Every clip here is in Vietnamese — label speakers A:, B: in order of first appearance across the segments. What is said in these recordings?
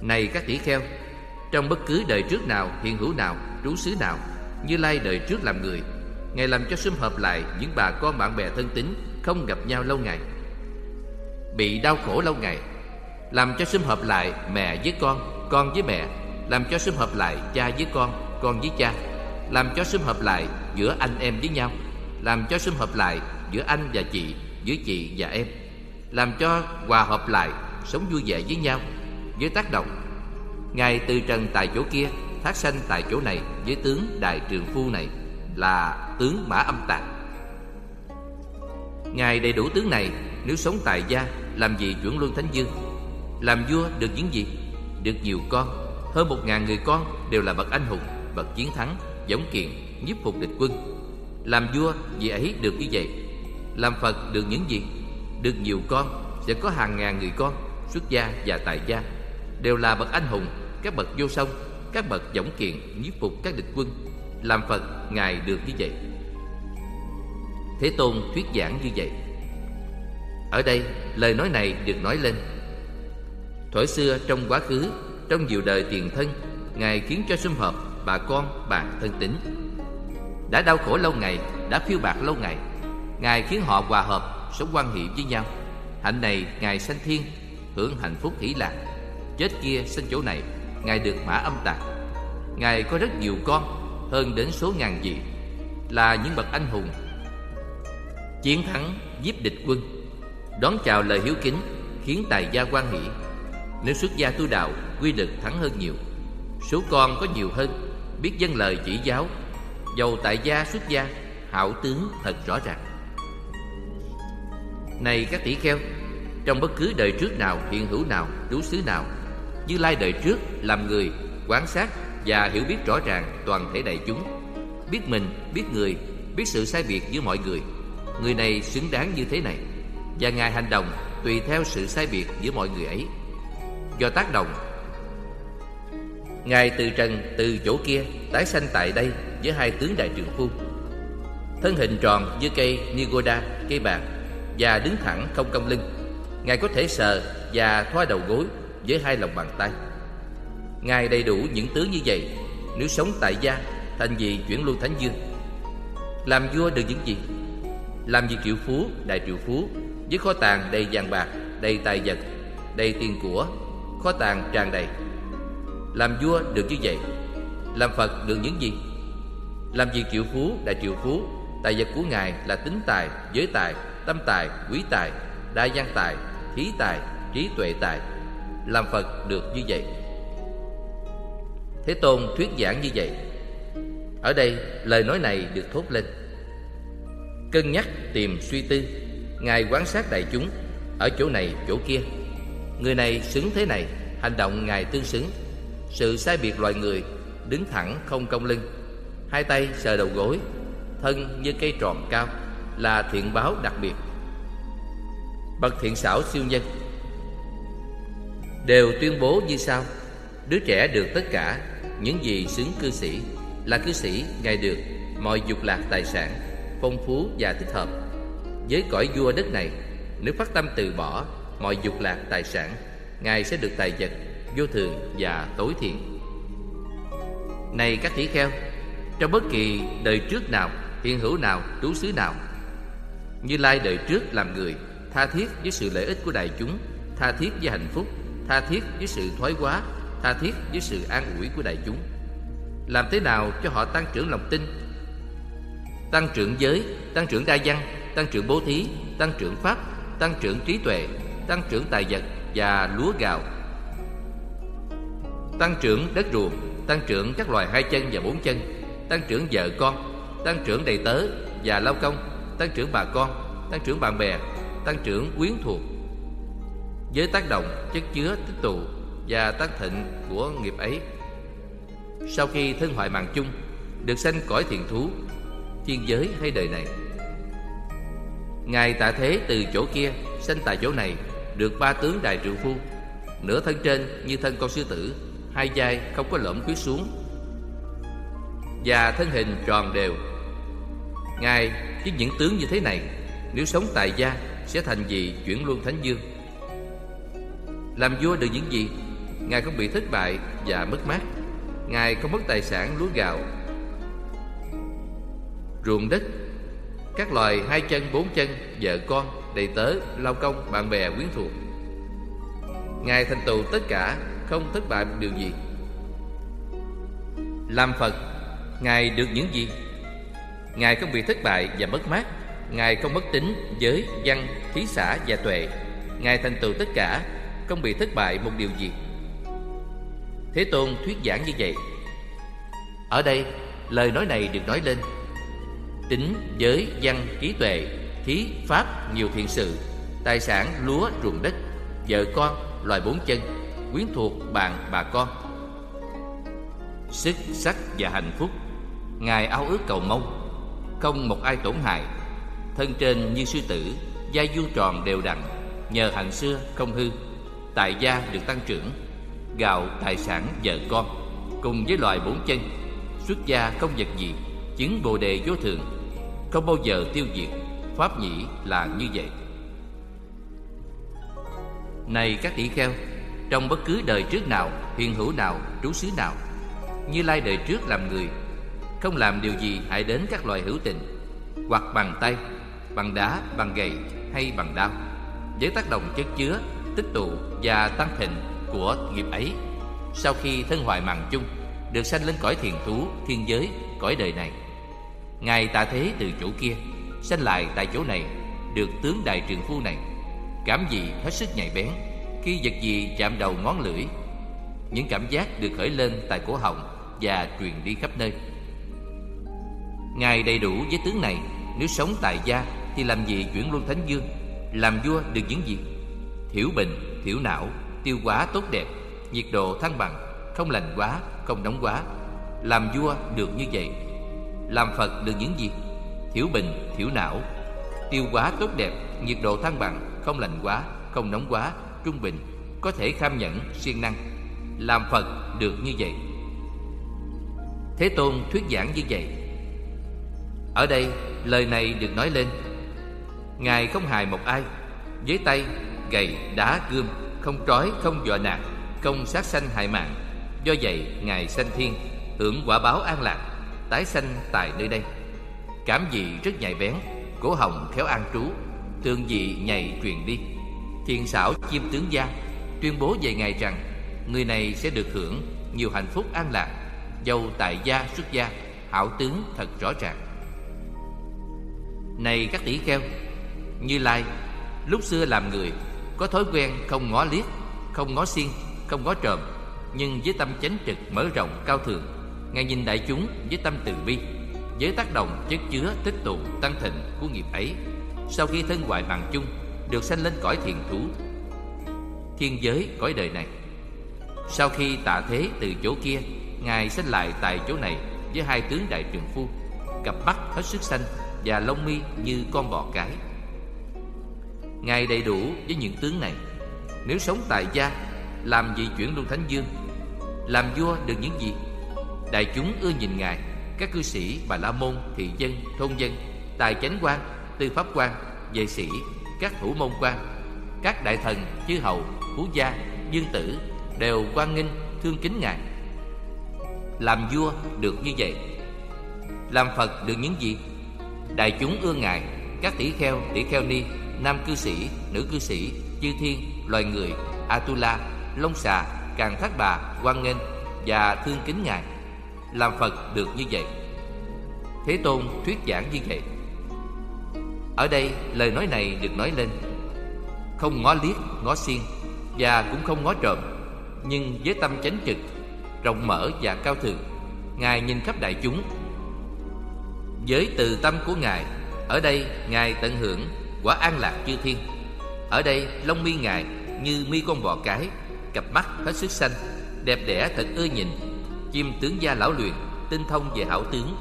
A: Này các tỷ kheo Trong bất cứ đời trước nào, hiện hữu nào, trú xứ nào Như Lai đời trước làm người Ngài làm cho sum hợp lại những bà con bạn bè thân tín Không gặp nhau lâu ngày. Bị đau khổ lâu ngày Làm cho sum hợp lại mẹ với con Con với mẹ Làm cho sum hợp lại cha với con Con với cha Làm cho sum hợp lại giữa anh em với nhau Làm cho sum hợp lại giữa anh và chị Giữa chị và em Làm cho hòa hợp lại Sống vui vẻ với nhau. Với tác động. Ngài từ trần tại chỗ kia, Thác sanh tại chỗ này Với tướng đại trường phu này Là tướng mã âm tạng. Ngài đầy đủ tướng này, Nếu sống tại gia, Làm gì chuẩn luân thánh dương? Làm vua được những gì? Được nhiều con, Hơn một ngàn người con Đều là bậc anh hùng, Bậc chiến thắng, Giống kiện Nhiếp phục địch quân. Làm vua vì ấy được như vậy. Làm Phật được những gì? Được nhiều con, Sẽ có hàng ngàn người con, Xuất gia và tại gia. Đều là bậc anh hùng, Các bậc vô song, Các bậc dõng kiện Nhiếp phục các địch quân. Làm Phật, Ngài được như vậy. Thế Tôn thuyết giảng như vậy. Ở đây, lời nói này được nói lên. Thuở xưa trong quá khứ, Trong nhiều đời tiền thân, Ngài khiến cho sum hợp bà con bạn thân tín. Đã đau khổ lâu ngày, Đã phiêu bạc lâu ngày, Ngài khiến họ hòa hợp, Sống quan hệ với nhau. Hạnh này Ngài sanh thiên, Hưởng hạnh phúc hỷ lạc. Chết kia sanh chỗ này, Ngài được mã âm tạc. Ngài có rất nhiều con, Hơn đến số ngàn vị, Là những bậc anh hùng. Chiến thắng giết địch quân, Đón chào lời hiếu kính, Khiến tài gia quan hỷ. Nếu xuất gia tu đạo, Quy lực thắng hơn nhiều. Số con có nhiều hơn, Biết dân lời chỉ giáo. Giàu tại gia xuất gia, Hảo tướng thật rõ ràng. Này các tỷ kheo, Trong bất cứ đời trước nào, Hiện hữu nào, Trú xứ nào như Lai đời trước Làm người Quán sát Và hiểu biết rõ ràng Toàn thể đại chúng. Biết mình Biết người Biết sự sai biệt giữa mọi người. Người này xứng đáng như thế này Và Ngài hành động tùy theo sự sai biệt giữa mọi người ấy. Do tác động Ngài từ trần từ chỗ kia Tái sanh tại đây với hai tướng đại trường phu. Thân hình tròn như cây Nigoda, cây bạc Và đứng thẳng không cong lưng. Ngài có thể sờ và thoa đầu gối với hai lòng bàn tay. Ngài đầy đủ những tướng như vậy Nếu sống tại gia Thành gì chuyển lưu thánh dương. Làm vua được những gì? Làm gì triệu phú, đại triệu phú Với kho tàng đầy vàng bạc, đầy tài vật Đầy tiền của Kho tàng tràn đầy. Làm vua được như vậy Làm Phật được những gì? Làm gì triệu phú, đại triệu phú Tài vật của Ngài là tính tài, giới tài, tâm tài, quý tài Đa văn tài, thí tài, trí tuệ tài. Làm Phật được như vậy. Thế Tôn thuyết giảng như vậy. Ở đây, lời nói này được thốt lên. Cân nhắc tìm suy tư, Ngài quan sát đại chúng Ở chỗ này, chỗ kia. Người này xứng thế này, Hành động Ngài tương xứng. Sự sai biệt loài người, Đứng thẳng không cong lưng. Hai tay sờ đầu gối, Thân như cây tròn cao, Là thiện báo đặc biệt. Bậc thiện xảo siêu nhân Đều tuyên bố như sau. Đứa trẻ được tất cả, Những gì xứng cư sĩ, Là cư sĩ Ngài được Mọi dục lạc tài sản, phong phú và thích hợp. Với cõi vua đất này, nếu phát tâm từ bỏ mọi dục lạc tài sản, ngài sẽ được tài vật, vô thường và tối thiện. Này các tỷ kheo, trong bất kỳ đời trước nào, hiện hữu nào, trú xứ nào, như lai đời trước làm người, tha thiết với sự lợi ích của đại chúng, tha thiết với hạnh phúc tha thiết với sự thoái hóa tha thiết với sự an ủi của đại chúng làm thế nào cho họ tăng trưởng lòng tin tăng trưởng giới, tăng trưởng đa văn, tăng trưởng bố thí, tăng trưởng pháp, tăng trưởng trí tuệ, tăng trưởng tài vật và lúa gạo. Tăng trưởng đất ruộng, tăng trưởng các loài hai chân và bốn chân, tăng trưởng vợ con, tăng trưởng đầy tớ và lao công, tăng trưởng bà con, tăng trưởng bạn bè, tăng trưởng quyến thuộc. Với tác động, chất chứa, tích tụ và tác thịnh của nghiệp ấy. Sau khi thân hoại mạng chung, được sanh cõi thiền thú thiên giới hay đời này. Ngài tạ thế từ chỗ kia Sanh tại chỗ này Được ba tướng đại triệu phu Nửa thân trên như thân con sư tử Hai vai không có lõm khuyết xuống. Và thân hình tròn đều. Ngài với những tướng như thế này Nếu sống tại gia Sẽ thành vị chuyển luân thánh dương. Làm vua được những gì? Ngài không bị thất bại và mất mát. Ngài không mất tài sản lúa gạo Ruộng đất. Các loài hai chân bốn chân Vợ con, đầy tớ, lao công, bạn bè, quyến thuộc. Ngài thành tựu tất cả Không thất bại một điều gì. Làm Phật Ngài được những gì? Ngài không bị thất bại và mất mát. Ngài không mất tính, giới, văn, khí xã và tuệ. Ngài thành tựu tất cả không bị thất bại một điều gì. Thế Tôn thuyết giảng như vậy. Ở đây lời nói này được nói lên. Tính, giới, văn, trí tuệ Thí, pháp, nhiều thiện sự Tài sản, lúa, ruộng đất Vợ con, loài bốn chân Quyến thuộc, bạn, bà con. Sức, sắc và hạnh phúc. Ngài ao ước cầu mong Không một ai tổn hại. Thân trên như sư tử Da vuông tròn đều đặn Nhờ hạnh xưa không hư. Tài gia được tăng trưởng Gạo, tài sản, vợ con Cùng với loài bốn chân. Xuất gia không vật gì Chứng bồ đề vô thường Không bao giờ tiêu diệt. Pháp nhĩ là như vậy. Này các tỷ kheo Trong bất cứ đời trước nào hiền hữu nào, trú xứ nào Như Lai đời trước làm người Không làm điều gì hại đến các loài hữu tình Hoặc bằng tay Bằng đá, bằng gậy hay bằng đao Với tác động chất chứa Tích tụ và tăng thịnh của nghiệp ấy. Sau khi thân hoại màng chung Được sanh lên cõi thiền thú, thiên giới, cõi đời này. Ngài tạ thế từ chỗ kia Sanh lại tại chỗ này Được tướng đại trường phu này. Cảm dị hết sức nhạy bén Khi vật gì chạm đầu ngón lưỡi Những cảm giác được khởi lên tại cổ họng Và truyền đi khắp nơi. Ngài đầy đủ với tướng này Nếu sống tại gia Thì làm gì chuyển luân thánh dương Làm vua được những gì? Thiểu bình, thiểu não, tiêu hóa tốt đẹp Nhiệt độ thăng bằng Không lạnh quá, không nóng quá. Làm vua được như vậy. Làm Phật được những gì? Thiểu bình, thiểu não Tiêu hóa tốt đẹp, nhiệt độ thăng bằng Không lạnh quá, không nóng quá, trung bình Có thể kham nhẫn, siêng năng. Làm Phật được như vậy. Thế Tôn thuyết giảng như vậy. Ở đây lời này được nói lên. Ngài không hài một ai. Với tay, gầy đá, gươm không trói, không dọa nạt, không sát sanh hại mạng. Do vậy, Ngài sanh thiên, hưởng quả báo an lạc, tái sanh tại nơi đây. Cảm dị rất nhạy bén, cổ hồng khéo an trú, tương dị nhạy truyền đi. Thiền xảo chim tướng gia tuyên bố về Ngài rằng người này sẽ được hưởng nhiều hạnh phúc an lạc, Dâu tại gia xuất gia, hảo tướng thật rõ ràng. Này các tỷ kheo, Như Lai, lúc xưa làm người có thói quen không ngó liếc, không ngó xiên, không ngó trộm, nhưng với tâm chánh trực mở rộng cao thượng, ngài nhìn đại chúng với tâm từ bi, với tác động chất chứa tích tụ tăng thịnh của nghiệp ấy. Sau khi thân hoại bằng chung, được sanh lên cõi thiền thú, thiên giới cõi đời này. Sau khi tạ thế từ chỗ kia, ngài sanh lại tại chỗ này với hai tướng đại trường phu, cặp mắt hết sức xanh và lông mi như con bò cái. Ngài đầy đủ với những tướng này. Nếu sống tại gia Làm gì chuyển luân thánh dương Làm vua được những gì? Đại chúng ưa nhìn Ngài Các cư sĩ, bà la môn, thị dân, thôn dân Tài chánh quan, tư pháp quan Vệ sĩ, các thủ môn quan Các đại thần, chư hầu, phú gia, dương tử Đều quan nghênh, thương kính Ngài. Làm vua được như vậy Làm Phật được những gì? Đại chúng ưa Ngài Các tỷ kheo, tỷ kheo ni nam cư sĩ, nữ cư sĩ, chư thiên, loài người, Atula, Long xà, Càng Thác Bà, quan nghênh và thương kính Ngài. Làm Phật được như vậy. Thế Tôn thuyết giảng như vậy. Ở đây lời nói này được nói lên Không ngó liếc, ngó xiên Và cũng không ngó trộm Nhưng với tâm chánh trực Rộng mở và cao thượng Ngài nhìn khắp đại chúng Với từ tâm của Ngài Ở đây Ngài tận hưởng quả an lạc chư thiên. Ở đây, lông mi ngài như mi con bò cái, cặp mắt hết sức xanh, đẹp đẽ thật ưa nhìn. Chim tướng gia lão luyện, tinh thông về hảo tướng,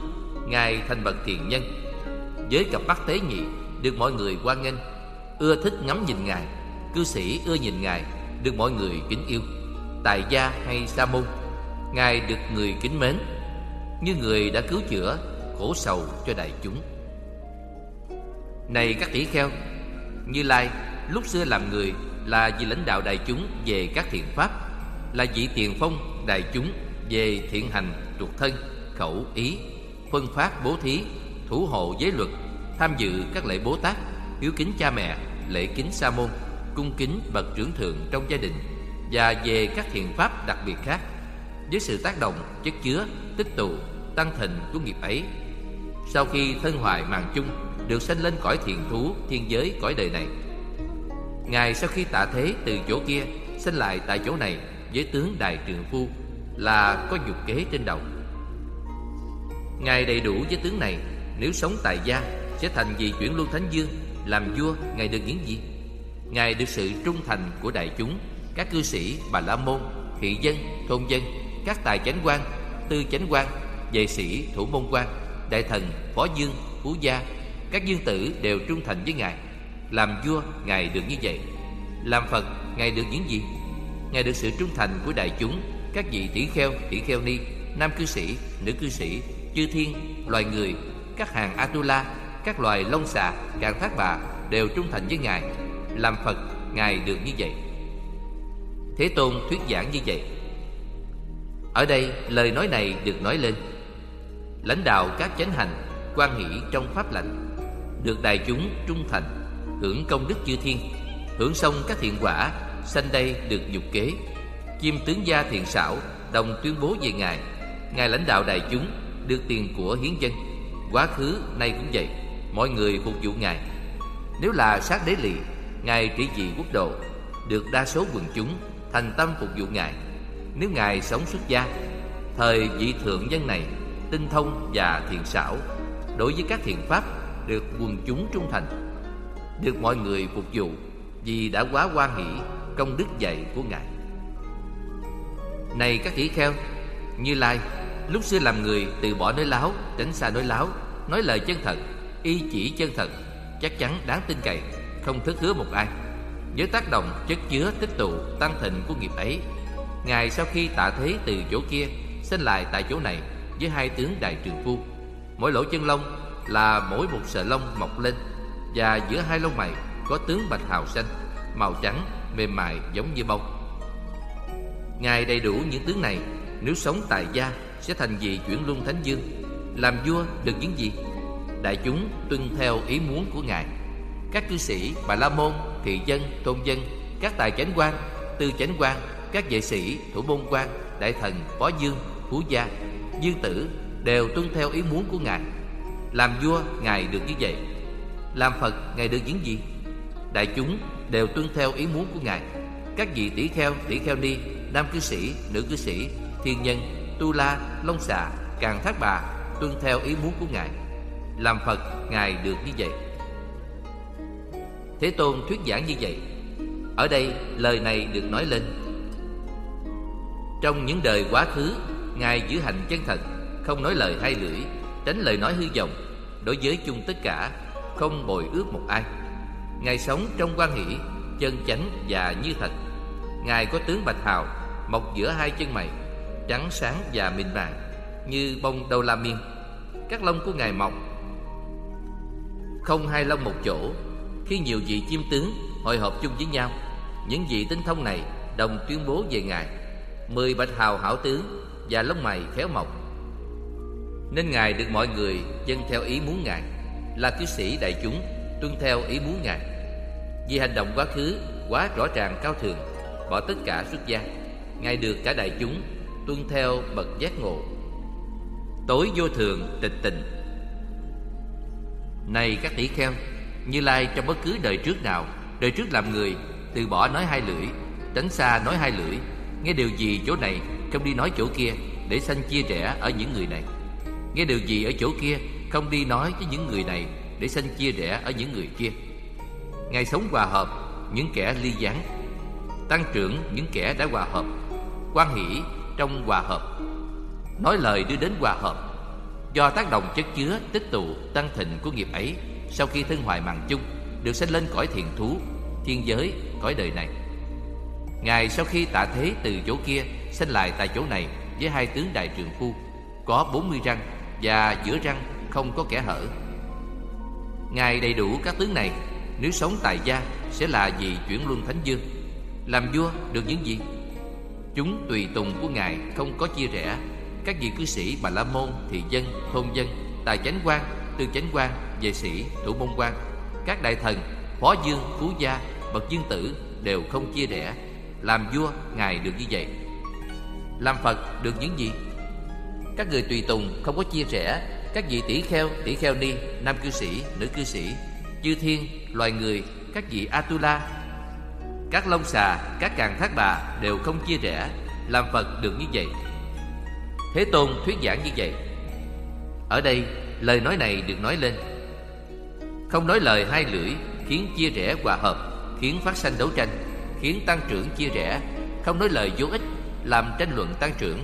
A: ngài thành bậc thiền nhân. Với cặp mắt tế nhị, được mọi người quan nghênh. Ưa thích ngắm nhìn ngài, cư sĩ ưa nhìn ngài, được mọi người kính yêu. Tài gia hay sa môn, ngài được người kính mến. Như người đã cứu chữa, khổ sầu cho đại chúng này các tỷ kheo, Như Lai, lúc xưa làm người Là vì lãnh đạo đại chúng về các thiện pháp, Là vị tiền phong đại chúng Về thiện hành trục thân, Khẩu ý, Phân phát bố thí, Thủ hộ giới luật, Tham dự các lễ Bố Tát, Hiếu kính cha mẹ, Lễ kính sa môn, Cung kính bậc trưởng thượng trong gia đình Và về các thiện pháp đặc biệt khác. Với sự tác động chất chứa, Tích tụ, tăng thịnh của nghiệp ấy sau khi thân hoại màng chung Được sanh lên cõi thiền thú Thiên giới cõi đời này. Ngài sau khi tạ thế từ chỗ kia Sinh lại tại chỗ này Với tướng đại trường phu Là có dục kế trên đầu. Ngài đầy đủ với tướng này Nếu sống tại gia Sẽ thành vị chuyển luân thánh dương Làm vua Ngài được những gì? Ngài được sự trung thành của đại chúng Các cư sĩ, bà la môn, thị dân, thôn dân Các tài chánh quan, tư chánh quan Vệ sĩ, thủ môn quan. Đại thần, phó dương, phú gia Các dương tử đều trung thành với Ngài Làm vua, Ngài được như vậy Làm Phật, Ngài được những gì Ngài được sự trung thành của đại chúng Các vị tỷ kheo, tỷ kheo ni Nam cư sĩ, nữ cư sĩ chư thiên, loài người, các hàng Atula, các loài lông xà, càng thác bà đều trung thành với Ngài. Làm Phật, Ngài được như vậy. Thế Tôn thuyết giảng như vậy. Ở đây, lời nói này được nói lên. Lãnh đạo các chánh hành, quan hỷ trong pháp lành, được đại chúng trung thành, hưởng công đức chư thiên, hưởng xong các thiện quả, sanh đây được dục kế. Chim tướng gia thiện xảo, đồng tuyên bố về Ngài. Ngài lãnh đạo đại chúng được tiền của hiến dân quá khứ nay cũng vậy mọi người phục vụ ngài nếu là sát đế lì ngài trị vì quốc độ được đa số quần chúng thành tâm phục vụ ngài nếu ngài sống xuất gia thời vị thượng dân này tinh thông và thiện xảo, đối với các thiện pháp được quần chúng trung thành, được mọi người phục vụ vì đã quá quan hỷ công đức dạy của ngài. Này các tỷ kheo, như lai, Lúc xưa làm người từ bỏ nói láo, Tránh xa nói láo, Nói lời chân thật, Y chỉ chân thật, Chắc chắn đáng tin cậy, Không thất hứa một ai. Với tác động chất chứa tích tụ Tăng thịnh của nghiệp ấy, Ngài sau khi tạ thế từ chỗ kia Sinh lại tại chỗ này với hai tướng đại trường phu. Mỗi lỗ chân lông là mỗi một sợi lông mọc lên, Và giữa hai lông mày Có tướng bạch hào xanh, Màu trắng, mềm mại giống như bông. Ngài đầy đủ những tướng này, Nếu sống tại gia sẽ thành vị chuyển luân thánh dương. Làm vua được những gì? Đại chúng tuân theo ý muốn của ngài. Các cư sĩ bà la môn, thị dân, tôn dân, các tài chánh quan, tư chánh quan, các vệ sĩ, thủ môn quan, đại thần phó dương, phú gia dương tử đều tuân theo ý muốn của ngài làm vua ngài được như vậy làm phật ngài được những gì đại chúng đều tuân theo ý muốn của ngài các vị tỷ kheo tỷ kheo ni nam cư sĩ nữ cư sĩ thiên nhân Tu La, Long Xà, Càng Thác Bà tuân theo ý muốn của Ngài. Làm Phật, Ngài được như vậy. Thế Tôn thuyết giảng như vậy. Ở đây, lời này được nói lên. Trong những đời quá khứ, Ngài giữ hành chân thật, không nói lời hai lưỡi, tránh lời nói hư vọng, đối với chung tất cả, không bồi ước một ai. Ngài sống trong quan hỷ, chân chánh và như thật. Ngài có tướng bạch hào, mọc giữa hai chân mày, trắng sáng và mịn màng như bông đầu la miên các lông của ngài mọc không hai lông một chỗ khi nhiều vị chim tướng hội họp chung với nhau những vị tinh thông này đồng tuyên bố về ngài mười bạch hào hảo tướng và lông mày khéo mọc. Nên ngài được mọi người dân theo ý muốn ngài, là cư sĩ đại chúng, tuân theo ý muốn ngài. Vì hành động quá khứ, quá rõ ràng cao thường bỏ tất cả xuất gia, ngài được cả đại chúng tuân theo bậc giác ngộ. Tối vô thường tịch tình này các tỷ kheo, như lai trong bất cứ đời trước nào, đời trước làm người, từ bỏ nói hai lưỡi, tránh xa nói hai lưỡi, nghe điều gì chỗ này không đi nói chỗ kia để sanh chia rẽ ở những người này. Nghe điều gì ở chỗ kia, không đi nói với những người này để sanh chia rẽ ở những người kia. Ngài sống hòa hợp, những kẻ ly gián. Tăng trưởng, những kẻ đã hòa hợp. Quan hỷ, trong hòa hợp. Nói lời đưa đến hòa hợp. Do tác động chất chứa, tích tụ, tăng thịnh của nghiệp ấy, sau khi thân hoại màng chung, được sanh lên cõi thiền thú, thiên giới, cõi đời này. Ngài sau khi tạ thế từ chỗ kia sinh lại tại chỗ này với hai tướng đại trường phu có bốn mươi răng và giữa răng không có kẻ hở. Ngài đầy đủ các tướng này nếu sống tại gia sẽ là vị chuyển luân thánh dương. Làm vua được những gì? Chúng tùy tùng của Ngài không có chia rẽ. Các vị cư sĩ Bà La Môn, thị dân, thôn dân Tài chánh quan, tư chánh quan, vệ sĩ, thủ môn quan Các đại thần, phó dương, phú gia, bậc dương tử Đều không chia rẽ. Làm vua, Ngài được như vậy. Làm Phật được những gì? Các người tùy tùng không có chia rẽ. Các vị tỷ kheo, tỷ kheo ni, nam cư sĩ, nữ cư sĩ. Chư thiên, loài người, các vị Atula. Các lông xà, các càng thác bà đều không chia rẽ. Làm Phật được như vậy. Thế Tôn thuyết giảng như vậy. Ở đây lời nói này được nói lên. Không nói lời hai lưỡi Khiến chia rẽ hòa hợp Khiến phát sanh đấu tranh Khiến tăng trưởng chia rẽ. Không nói lời vô ích làm tranh luận tăng trưởng.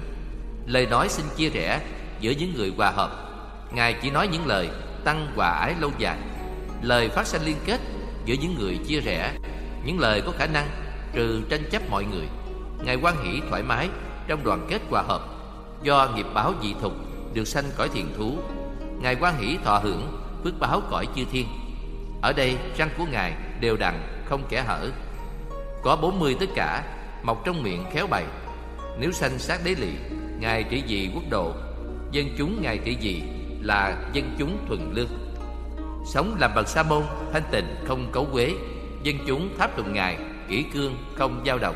A: Lời nói xin chia rẽ giữa những người hòa hợp. Ngài chỉ nói những lời tăng hòa ái lâu dài. Lời phát sanh liên kết giữa những người chia rẽ. Những lời có khả năng trừ tranh chấp mọi người. Ngài quan hỷ thoải mái trong đoàn kết hòa hợp. Do nghiệp báo dị thục được sanh cõi thiền thú, Ngài quan hỷ thọ hưởng phước báo cõi chư thiên. Ở đây, răng của Ngài đều đặn không kẻ hở. Có bốn mươi tất cả mọc trong miệng khéo bày. Nếu sanh sát đế lị Ngài trị vì quốc độ. Dân chúng Ngài trị vì là dân chúng thuần lương. Sống làm bậc sa môn Thanh tịnh không cấu quế. Dân chúng tháp tùng Ngài kỹ cương không dao động.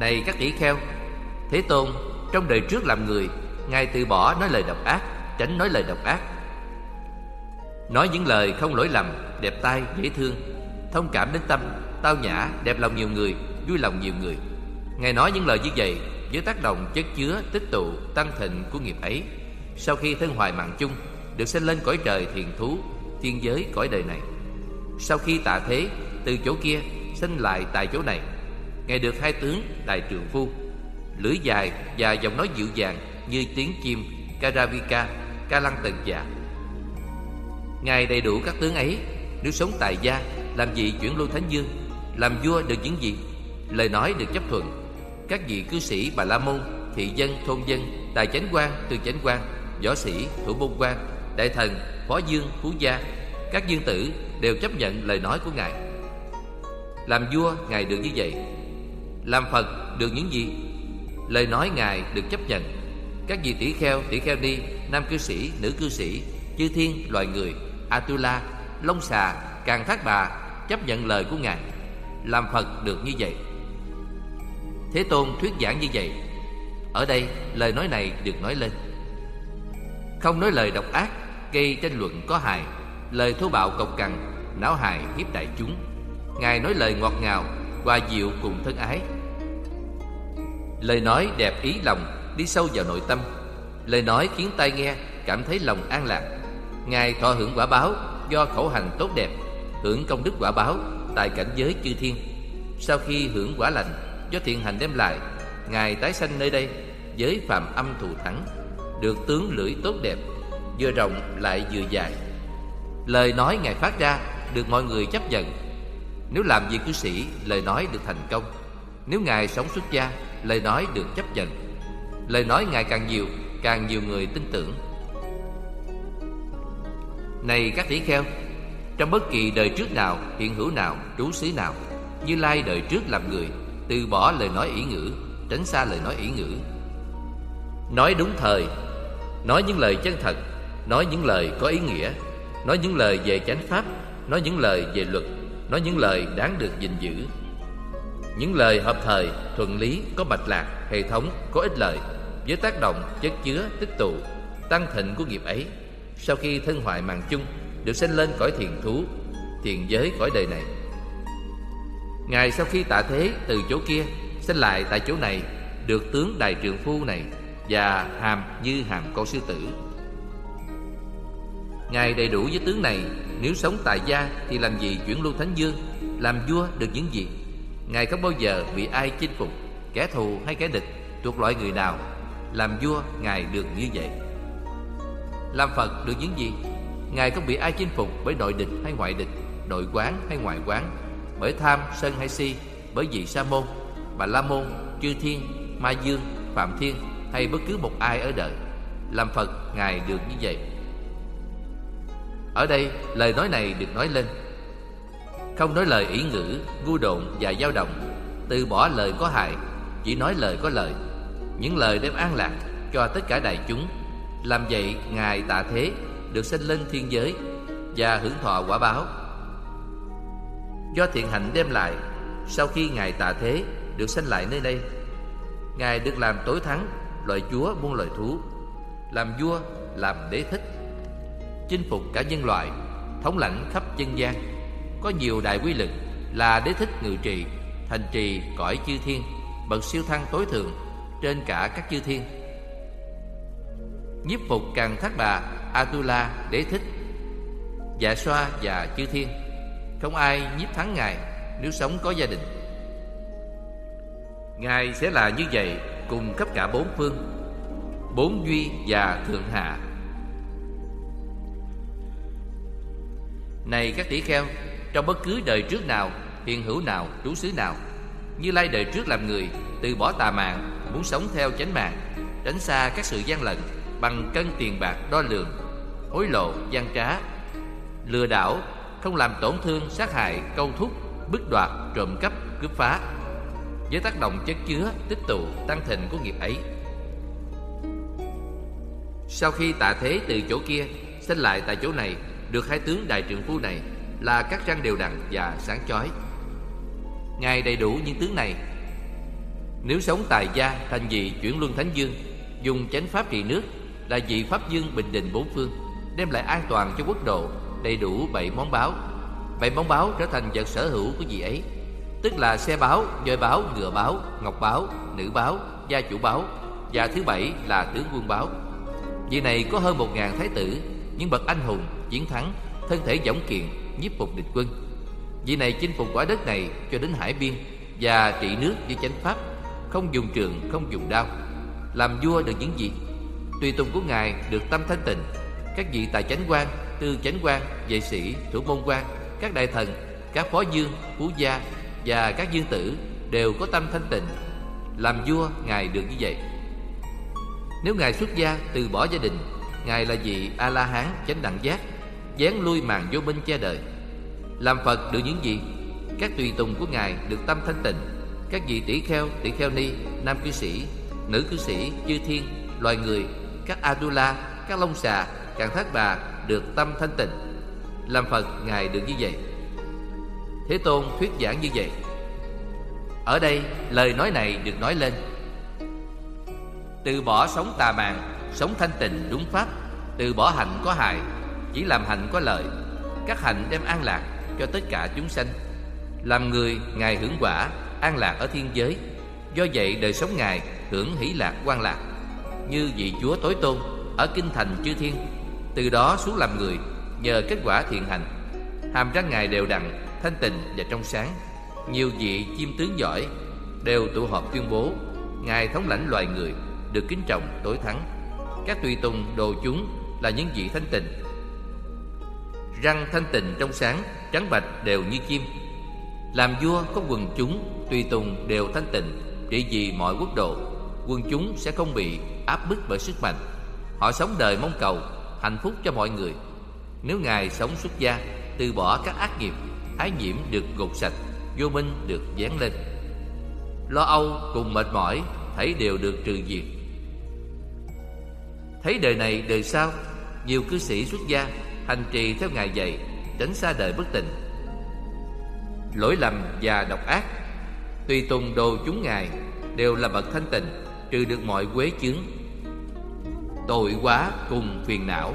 A: Này các tỷ kheo Thế Tôn Trong đời trước làm người Ngài từ bỏ nói lời độc ác Tránh nói lời độc ác. Nói những lời không lỗi lầm Đẹp tai, dễ thương Thông cảm đến tâm Tao nhã, đẹp lòng nhiều người Vui lòng nhiều người. Ngài nói những lời như vậy với tác động chất chứa, tích tụ, tăng thịnh của nghiệp ấy. Sau khi thân hoài mạng chung, được sinh lên cõi trời thiền thú, thiên giới cõi đời này. Sau khi tạ thế, từ chỗ kia sinh lại tại chỗ này. Ngài được hai tướng đại trường phu, lưỡi dài và giọng nói dịu dàng như tiếng chim karavika ca lăng tần dạ ngài đầy đủ các tướng ấy, nếu sống tại gia, làm gì chuyển lưu thánh dương, làm vua được những gì? Lời nói được chấp thuận các vị cư sĩ bà la môn, thị dân, thôn dân tài chánh quan tư chánh quan, võ sĩ, thủ môn quan, đại thần, phó dương, phú gia, các dương tử đều chấp nhận lời nói của ngài. Làm vua, ngài được như vậy. Làm phật được những gì? Lời nói ngài được chấp nhận. Các vị tỷ kheo tỷ kheo ni, nam cư sĩ, nữ cư sĩ, chư thiên, loài người, atula, long xà, càng thác bà, chấp nhận lời của ngài. Làm phật được như vậy. Thế Tôn thuyết giảng như vậy. Ở đây, lời nói này được nói lên. Không nói lời độc ác, Gây tranh luận có hại. Lời thô bạo cộc cằn, Não hại hiếp đại chúng. Ngài nói lời ngọt ngào, Hòa dịu cùng thân ái. Lời nói đẹp ý lòng, Đi sâu vào nội tâm. Lời nói khiến tai nghe, Cảm thấy lòng an lạc. Ngài thọ hưởng quả báo, Do khẩu hành tốt đẹp. Hưởng công đức quả báo, Tại cảnh giới chư thiên. Sau khi hưởng quả lành do thiện hành đem lại, ngài tái sanh nơi đây với phạm âm thù thắng, được tướng lưỡi tốt đẹp, vừa rộng lại vừa dài. Lời nói ngài phát ra được mọi người chấp nhận. Nếu làm việc cư sĩ, lời nói được thành công. Nếu ngài sống xuất gia, lời nói được chấp nhận. Lời nói ngài càng nhiều càng nhiều người tin tưởng. Này các tỷ kheo, trong bất kỳ đời trước nào, hiện hữu nào, trú xứ nào, như lai đời trước làm người từ bỏ lời nói ý ngữ, tránh xa lời nói ý ngữ. Nói đúng thời, nói những lời chân thật, nói những lời có ý nghĩa, nói những lời về chánh pháp, nói những lời về luật, nói những lời đáng được gìn giữ. Những lời hợp thời thuận lý, có mạch lạc, hệ thống, có ích lợi, với tác động, chất chứa, tích tụ, tăng thịnh của nghiệp ấy, sau khi thân hoại màng chung, được sinh lên cõi thiền thú thiền giới cõi đời này. Ngài sau khi tạ thế từ chỗ kia Sinh lại tại chỗ này, Được tướng đại trượng phu này Và hàm như hàm con sư tử. Ngài đầy đủ với tướng này, Nếu sống tại gia Thì làm gì chuyển lưu thánh dương, Làm vua được những gì? Ngài không bao giờ bị ai chinh phục, Kẻ thù hay kẻ địch, Thuộc loại người nào, Làm vua Ngài được như vậy. Làm Phật được những gì? Ngài không bị ai chinh phục bởi nội địch hay ngoại địch, Nội quán hay ngoại quán bởi tham sân hay si, bởi vị sa môn, bà la môn, chư thiên ma dương, phạm thiên hay bất cứ một ai ở đời. Làm phật, ngài được như vậy. Ở đây, lời nói này được nói lên. Không nói lời ý ngữ, ngu độn và dao động, Từ bỏ lời có hại, Chỉ nói lời có lợi. Những lời đem an lạc cho tất cả đại chúng, Làm vậy Ngài tạ thế, Được sinh lên thiên giới Và hưởng thọ quả báo. Do thiện hạnh đem lại Sau khi Ngài tạ thế Được sanh lại nơi đây. Ngài được làm tối thắng Loại chúa muôn loài thú Làm vua, làm đế thích Chinh phục cả nhân loại Thống lãnh khắp dân gian. Có nhiều đại quy lực Là đế thích ngự trị Thành trì cõi chư thiên Bậc siêu thăng tối thượng Trên cả các chư thiên. Nhiếp phục càng thác bà Atula đế thích Dạ xoa và chư thiên. Không ai nhiếp thắng Ngài Nếu sống có gia đình. Ngài sẽ là như vậy Cùng khắp cả bốn phương Bốn duy và thượng hạ. Này các tỷ kheo Trong bất cứ đời trước nào Hiền hữu nào, trú xứ nào Như Lai đời trước làm người Từ bỏ tà mạng Muốn sống theo chánh mạng Tránh xa các sự gian lận Bằng cân tiền bạc đo lường Hối lộ, gian trá Lừa đảo không làm tổn thương, sát hại, câu thúc Bức đoạt, trộm cắp, cướp phá với tác động chất chứa, tích tụ, tăng thịnh của nghiệp ấy. Sau khi tạ thế từ chỗ kia, sinh lại tại chỗ này, được hai tướng đại trượng phu này là các răng đều đặn và sáng chói. Ngài đầy đủ những tướng này. Nếu sống tài gia thành vị chuyển luân thánh dương, dùng chánh pháp trị nước là vị pháp dương bình định bốn phương, đem lại an toàn cho quốc độ, đầy đủ bảy món báo. Bảy món báo trở thành vật sở hữu của vị ấy tức là xe báo, voi báo, ngựa báo, ngọc báo, nữ báo, gia chủ báo và thứ bảy là tướng quân báo. Vị này có hơn một ngàn thái tử, những bậc anh hùng, chiến thắng, thân thể dõng kiện, nhiếp phục địch quân. Vị này chinh phục quả đất này cho đến hải biên và trị nước với chánh pháp, không dùng trường, không dùng đao. Làm vua được những gì? Tùy tùng của ngài được tâm thanh tịnh, các vị tài chánh quan, tư chánh quan, vệ sĩ, thủ môn quan, các đại thần, các phó dương, phú gia, và các dương tử đều có tâm thanh tịnh làm vua ngài được như vậy. Nếu ngài xuất gia từ bỏ gia đình ngài là vị a la hán chánh đẳng giác dán lui màn vô minh che đời. Làm phật được những gì? Các tùy tùng của ngài được tâm thanh tịnh. Các vị tỷ kheo tỷ kheo ni nam cư sĩ nữ cư sĩ chư thiên loài người các adula các long xà càng thác bà được tâm thanh tịnh. Làm phật, ngài được như vậy. Thế Tôn thuyết giảng như vậy. Ở đây, lời nói này được nói lên. Từ bỏ sống tà mạng Sống thanh tịnh đúng pháp. Từ bỏ hạnh có hại, Chỉ làm hạnh có lợi. Các hạnh đem an lạc cho tất cả chúng sanh. Làm người, Ngài hưởng quả, An lạc ở thiên giới. Do vậy, đời sống Ngài hưởng hỷ lạc quan lạc. Như vị Chúa tối tôn Ở kinh thành chư thiên. Từ đó xuống làm người, Nhờ kết quả thiện hành. Hàm răng Ngài đều đặn, thanh tịnh và trong sáng. Nhiều vị chim tướng giỏi đều tụ họp tuyên bố, ngài thống lãnh loài người, được kính trọng, tối thắng. Các tùy tùng, đồ chúng là những vị thanh tịnh. Răng thanh tịnh trong sáng, trắng bạch đều như chim. Làm vua có quần chúng, tùy tùng đều thanh tịnh trị vì mọi quốc độ quân chúng sẽ không bị áp bức bởi sức mạnh. Họ sống đời mong cầu hạnh phúc cho mọi người. Nếu ngài sống xuất gia, từ bỏ các ác nghiệp ái nhiễm được gột sạch, vô minh được dán lên. Lo âu cùng mệt mỏi, thấy đều được trừ diệt. Thấy đời này đời sau, nhiều cư sĩ xuất gia, hành trì theo ngài dạy, tránh xa đời bất tịnh. Lỗi lầm và độc ác, tùy tùng đồ chúng ngài, đều là bậc thanh tịnh, trừ được mọi quế chướng tội quá cùng phiền não.